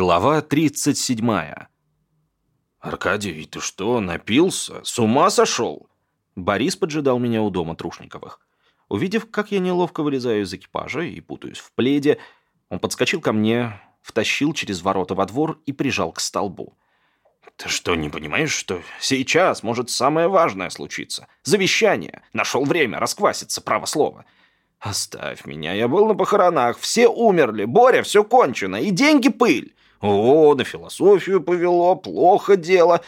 Глава 37. «Аркадий, ты что, напился? С ума сошел?» Борис поджидал меня у дома Трушниковых. Увидев, как я неловко вылезаю из экипажа и путаюсь в пледе, он подскочил ко мне, втащил через ворота во двор и прижал к столбу. «Ты что, не понимаешь, что сейчас может самое важное случиться? Завещание! Нашел время раскваситься, право слово!» «Оставь меня, я был на похоронах, все умерли, Боря, все кончено, и деньги пыль!» О, на философию повело, плохо дело.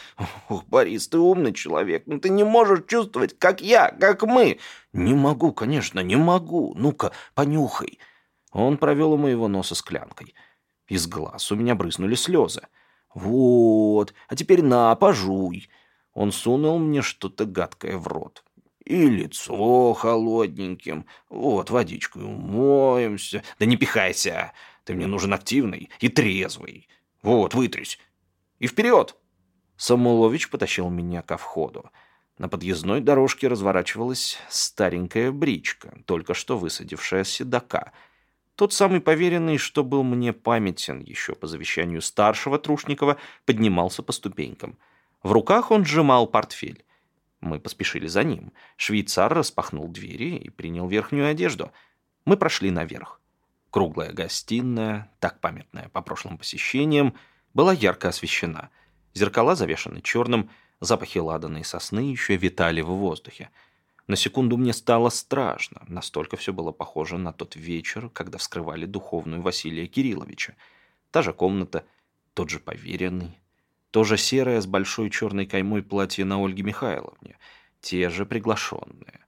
Ух, Борис, ты умный человек, но ты не можешь чувствовать, как я, как мы. Не могу, конечно, не могу. Ну-ка, понюхай. Он провел у моего носа склянкой. Из глаз у меня брызнули слезы. Вот, а теперь на, пожуй. Он сунул мне что-то гадкое в рот. И лицо холодненьким. Вот, водичкой умоемся. Да не пихайся. Ты мне нужен активный и трезвый. Вот, вытрись. И вперед!» Самулович потащил меня ко входу. На подъездной дорожке разворачивалась старенькая бричка, только что высадившая седока. Тот самый поверенный, что был мне памятен еще по завещанию старшего Трушникова, поднимался по ступенькам. В руках он сжимал портфель. Мы поспешили за ним. Швейцар распахнул двери и принял верхнюю одежду. Мы прошли наверх. Круглая гостиная, так памятная по прошлым посещениям, была ярко освещена. Зеркала завешаны черным, запахи ладаной сосны еще витали в воздухе. На секунду мне стало страшно, настолько все было похоже на тот вечер, когда вскрывали духовную Василия Кирилловича. Та же комната, тот же поверенный, то же серое с большой черной каймой платье на Ольге Михайловне, те же приглашенные.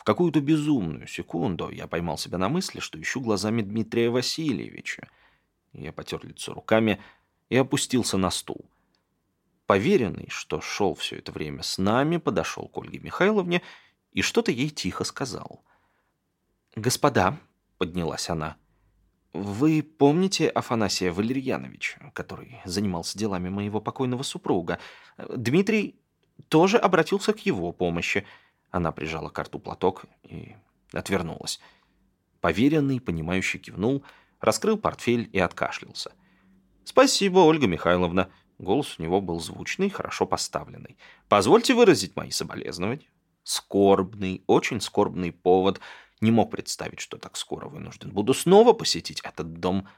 В какую-то безумную секунду я поймал себя на мысли, что ищу глазами Дмитрия Васильевича. Я потер лицо руками и опустился на стул. Поверенный, что шел все это время с нами, подошел к Ольге Михайловне и что-то ей тихо сказал. «Господа», — поднялась она, — «вы помните Афанасия Валерьяновича, который занимался делами моего покойного супруга? Дмитрий тоже обратился к его помощи». Она прижала к рту платок и отвернулась. Поверенный, понимающий, кивнул, раскрыл портфель и откашлялся. «Спасибо, Ольга Михайловна». Голос у него был звучный, хорошо поставленный. «Позвольте выразить мои соболезнования». Скорбный, очень скорбный повод. Не мог представить, что так скоро вынужден буду снова посетить этот дом.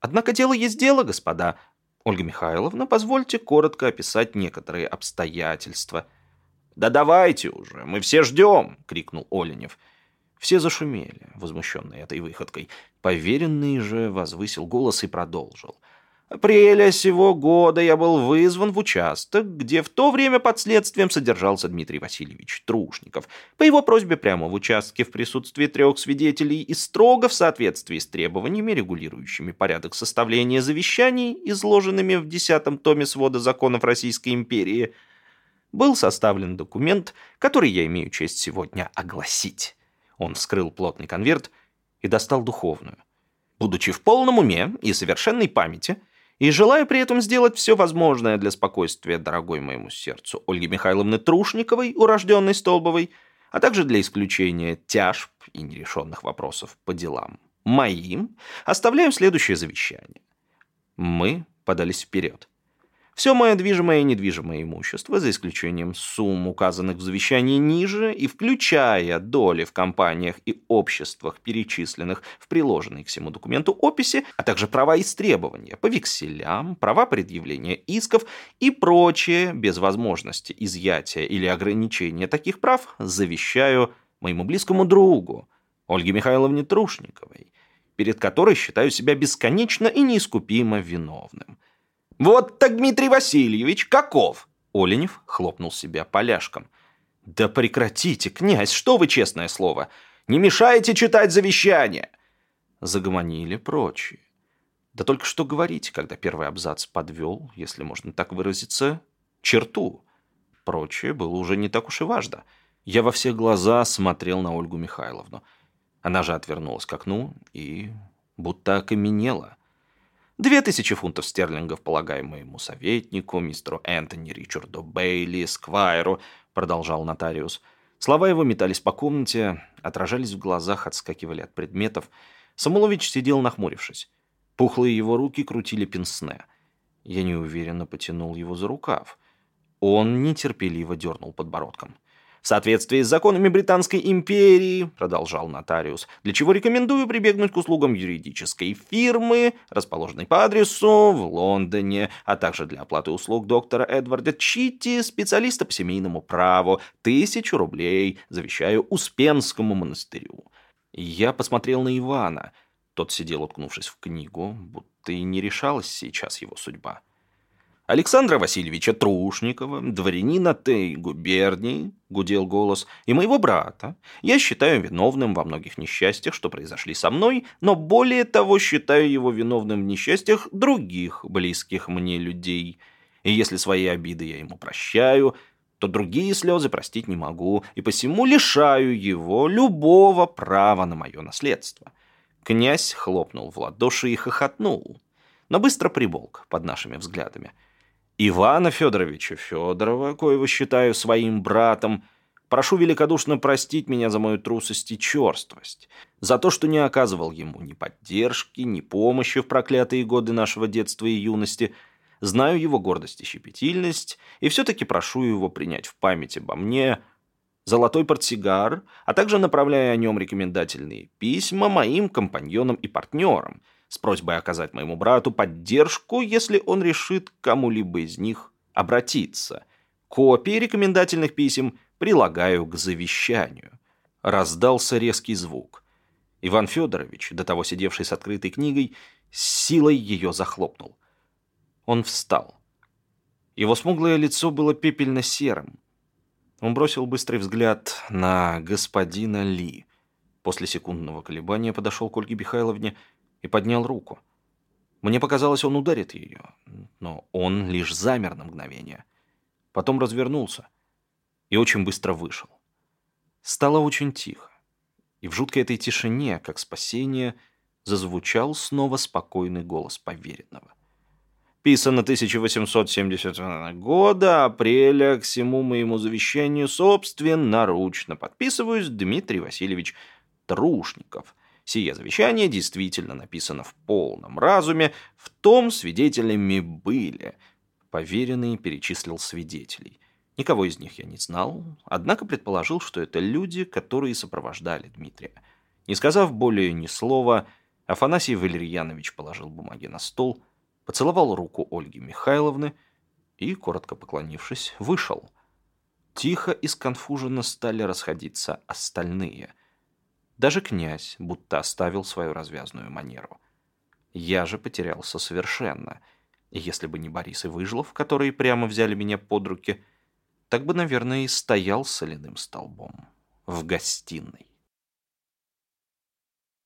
Однако дело есть дело, господа. Ольга Михайловна, позвольте коротко описать некоторые обстоятельства – «Да давайте уже, мы все ждем!» — крикнул Оленев. Все зашумели, возмущенные этой выходкой. Поверенный же возвысил голос и продолжил. «Апреля сего года я был вызван в участок, где в то время под следствием содержался Дмитрий Васильевич Трушников. По его просьбе прямо в участке в присутствии трех свидетелей и строго в соответствии с требованиями, регулирующими порядок составления завещаний, изложенными в десятом томе свода законов Российской империи, — был составлен документ, который я имею честь сегодня огласить. Он вскрыл плотный конверт и достал духовную. Будучи в полном уме и совершенной памяти, и желая при этом сделать все возможное для спокойствия дорогой моему сердцу Ольги Михайловны Трушниковой, урожденной Столбовой, а также для исключения тяжб и нерешенных вопросов по делам моим, оставляю следующее завещание. Мы подались вперед. Все мое движимое и недвижимое имущество, за исключением сумм, указанных в завещании ниже, и включая доли в компаниях и обществах, перечисленных в приложенной к всему документу описи, а также права истребования по векселям, права предъявления исков и прочее, без возможности изъятия или ограничения таких прав, завещаю моему близкому другу, Ольге Михайловне Трушниковой, перед которой считаю себя бесконечно и неискупимо виновным. «Вот так Дмитрий Васильевич, каков?» Оленев хлопнул себя поляшком. «Да прекратите, князь, что вы, честное слово! Не мешайте читать завещание!» Загомонили прочие. Да только что говорить, когда первый абзац подвел, если можно так выразиться, черту. Прочее было уже не так уж и важно. Я во все глаза смотрел на Ольгу Михайловну. Она же отвернулась к окну и будто окаменела. Две тысячи фунтов стерлингов, полагаем моему советнику, мистеру Энтони Ричарду Бейли, Сквайру, продолжал нотариус. Слова его метались по комнате, отражались в глазах, отскакивали от предметов. Самулович сидел нахмурившись. Пухлые его руки крутили пенсне. Я неуверенно потянул его за рукав. Он нетерпеливо дернул подбородком. В соответствии с законами Британской империи, продолжал нотариус, для чего рекомендую прибегнуть к услугам юридической фирмы, расположенной по адресу в Лондоне, а также для оплаты услуг доктора Эдварда Читти, специалиста по семейному праву, тысячу рублей, завещаю Успенскому монастырю. Я посмотрел на Ивана. Тот сидел, уткнувшись в книгу, будто и не решалась сейчас его судьба. Александра Васильевича Трушникова, дворянина Тей губернии, гудел голос, и моего брата я считаю виновным во многих несчастьях, что произошли со мной, но более того считаю его виновным в несчастьях других близких мне людей. И если свои обиды я ему прощаю, то другие слезы простить не могу, и посему лишаю его любого права на мое наследство. Князь хлопнул в ладоши и хохотнул, но быстро приболк под нашими взглядами – Ивана Федоровича Федорова, коего считаю своим братом, прошу великодушно простить меня за мою трусость и черствость, за то, что не оказывал ему ни поддержки, ни помощи в проклятые годы нашего детства и юности, знаю его гордость и щепетильность, и все-таки прошу его принять в память обо мне золотой портсигар, а также направляя о нем рекомендательные письма моим компаньонам и партнерам – с просьбой оказать моему брату поддержку, если он решит кому-либо из них обратиться. Копии рекомендательных писем прилагаю к завещанию. Раздался резкий звук. Иван Федорович, до того сидевший с открытой книгой, силой ее захлопнул. Он встал. Его смуглое лицо было пепельно-серым. Он бросил быстрый взгляд на господина Ли. После секундного колебания подошел к Ольге Михайловне и поднял руку. Мне показалось, он ударит ее, но он лишь замер на мгновение. Потом развернулся и очень быстро вышел. Стало очень тихо, и в жуткой этой тишине, как спасение, зазвучал снова спокойный голос поверенного. Писано 1870 года, апреля, к всему моему завещанию собственноручно подписываюсь Дмитрий Васильевич Трушников – Сие завещание действительно написано в полном разуме, в том свидетелями были. Поверенный перечислил свидетелей. Никого из них я не знал, однако предположил, что это люди, которые сопровождали Дмитрия. Не сказав более ни слова, Афанасий Валерьянович положил бумаги на стол, поцеловал руку Ольги Михайловны и, коротко поклонившись, вышел. Тихо и сконфуженно стали расходиться остальные. Даже князь будто оставил свою развязную манеру. Я же потерялся совершенно. Если бы не Борис и Выжлов, которые прямо взяли меня под руки, так бы, наверное, и стоял соляным столбом в гостиной.